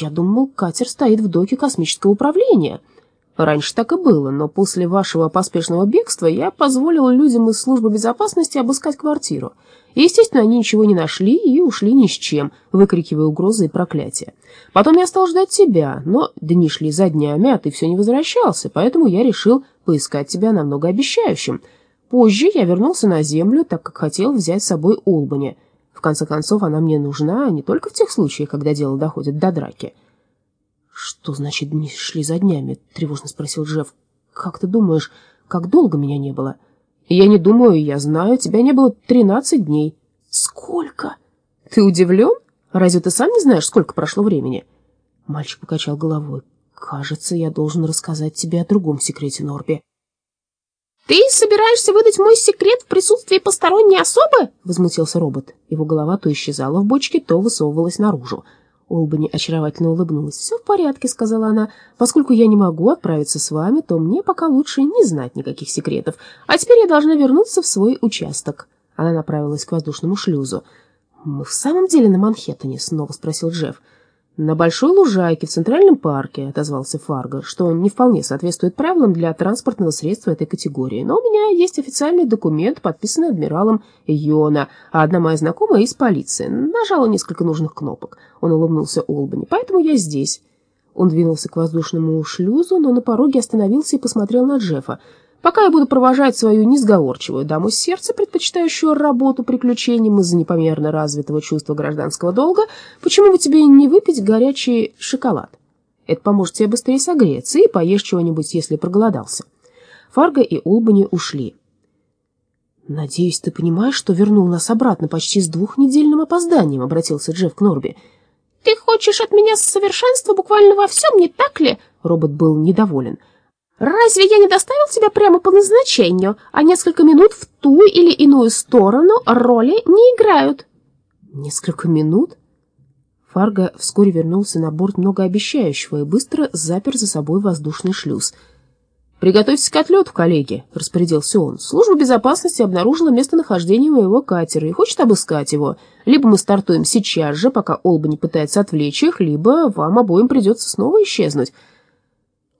Я думал, катер стоит в доке космического управления. Раньше так и было, но после вашего поспешного бегства я позволил людям из службы безопасности обыскать квартиру. Естественно, они ничего не нашли и ушли ни с чем, выкрикивая угрозы и проклятия. Потом я стал ждать тебя, но дни шли за днями, а ты все не возвращался, поэтому я решил поискать тебя намного обещающим. Позже я вернулся на Землю, так как хотел взять с собой Олбани. В конце концов, она мне нужна не только в тех случаях, когда дело доходит до драки. «Что значит дни шли за днями?» — тревожно спросил Джефф. «Как ты думаешь, как долго меня не было?» «Я не думаю, я знаю, тебя не было тринадцать дней». «Сколько?» «Ты удивлен? Разве ты сам не знаешь, сколько прошло времени?» Мальчик покачал головой. «Кажется, я должен рассказать тебе о другом секрете Норби». «Ты собираешься выдать мой секрет в присутствии посторонней особы?» — возмутился робот. Его голова то исчезала в бочке, то высовывалась наружу. Олбани очаровательно улыбнулась. «Все в порядке», — сказала она. «Поскольку я не могу отправиться с вами, то мне пока лучше не знать никаких секретов. А теперь я должна вернуться в свой участок». Она направилась к воздушному шлюзу. «Мы в самом деле на Манхэттене?» — снова спросил Джефф. «На большой лужайке в Центральном парке», — отозвался Фарго, что не вполне соответствует правилам для транспортного средства этой категории. «Но у меня есть официальный документ, подписанный адмиралом Йона, а одна моя знакомая из полиции. Нажала несколько нужных кнопок». Он улыбнулся Олбани. «Поэтому я здесь». Он двинулся к воздушному шлюзу, но на пороге остановился и посмотрел на Джеффа. Пока я буду провожать свою несговорчивую даму сердца, предпочитающую работу приключениям из-за непомерно развитого чувства гражданского долга, почему бы тебе не выпить горячий шоколад? Это поможет тебе быстрее согреться и поешь чего-нибудь, если проголодался. Фарго и Улбани ушли. «Надеюсь, ты понимаешь, что вернул нас обратно почти с двухнедельным опозданием», — обратился Джефф к Норби. «Ты хочешь от меня совершенства буквально во всем, не так ли?» Робот был недоволен. Разве я не доставил тебя прямо по назначению, а несколько минут в ту или иную сторону роли не играют? Несколько минут? Фарго вскоре вернулся на борт многообещающего и быстро запер за собой воздушный шлюз. «Приготовьтесь к отлету, коллеги», — распорядился он. «Служба безопасности обнаружила местонахождение моего катера и хочет обыскать его. Либо мы стартуем сейчас же, пока Олба не пытается отвлечь их, либо вам обоим придется снова исчезнуть».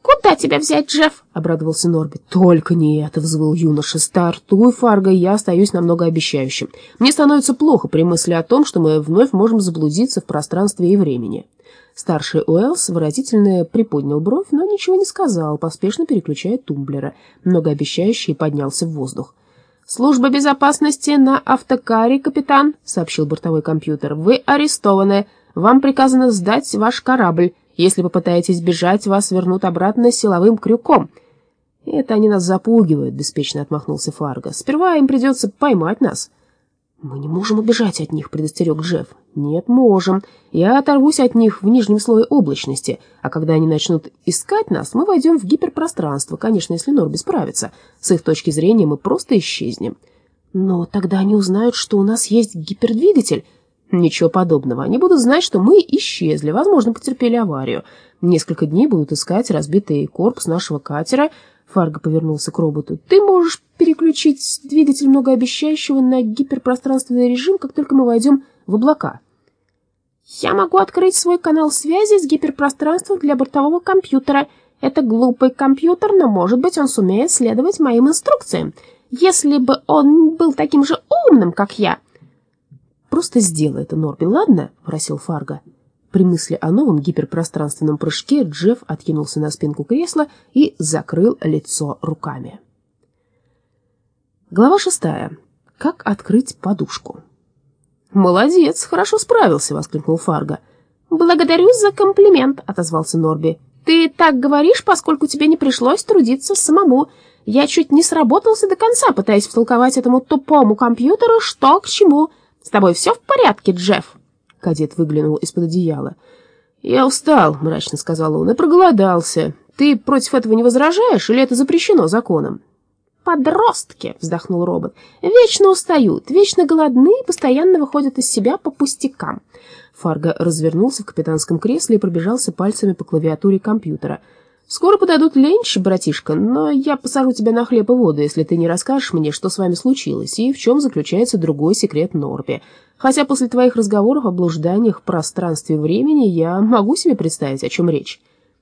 «Куда тебя взять, Джефф?» — обрадовался Норби. «Только не это!» — взвыл юноша. «Стартуй, Фарго, я остаюсь намного обещающим. Мне становится плохо при мысли о том, что мы вновь можем заблудиться в пространстве и времени». Старший Уэллс выразительно приподнял бровь, но ничего не сказал, поспешно переключая тумблера. Многообещающий поднялся в воздух. «Служба безопасности на автокаре, капитан», — сообщил бортовой компьютер. «Вы арестованы. Вам приказано сдать ваш корабль. Если попытаетесь бежать, вас вернут обратно силовым крюком». «Это они нас запугивают», — беспечно отмахнулся Фарго. «Сперва им придется поймать нас». «Мы не можем убежать от них», — предостерег Джефф. «Нет, можем. Я оторвусь от них в нижнем слое облачности, а когда они начнут искать нас, мы войдем в гиперпространство, конечно, если Норби справится. С их точки зрения мы просто исчезнем». «Но тогда они узнают, что у нас есть гипердвигатель», Ничего подобного. Они будут знать, что мы исчезли, возможно, потерпели аварию. Несколько дней будут искать разбитый корпус нашего катера. Фарго повернулся к роботу. Ты можешь переключить двигатель многообещающего на гиперпространственный режим, как только мы войдем в облака. Я могу открыть свой канал связи с гиперпространством для бортового компьютера. Это глупый компьютер, но, может быть, он сумеет следовать моим инструкциям. Если бы он был таким же умным, как я, «Просто сделай это, Норби, ладно?» — просил Фарго. При мысли о новом гиперпространственном прыжке Джефф откинулся на спинку кресла и закрыл лицо руками. Глава шестая. Как открыть подушку? «Молодец, хорошо справился!» — воскликнул Фарго. «Благодарю за комплимент!» — отозвался Норби. «Ты так говоришь, поскольку тебе не пришлось трудиться самому. Я чуть не сработался до конца, пытаясь втолковать этому тупому компьютеру, что к чему. «С тобой все в порядке, Джефф?» Кадет выглянул из-под одеяла. «Я устал», — мрачно сказал он, — «и проголодался. Ты против этого не возражаешь, или это запрещено законом?» «Подростки!» — вздохнул робот. «Вечно устают, вечно голодны и постоянно выходят из себя по пустякам». Фарго развернулся в капитанском кресле и пробежался пальцами по клавиатуре компьютера. Скоро подадут ленч, братишка, но я посажу тебя на хлеб и воду, если ты не расскажешь мне, что с вами случилось и в чем заключается другой секрет Норби. Хотя после твоих разговоров о блужданиях пространстве времени я могу себе представить, о чем речь».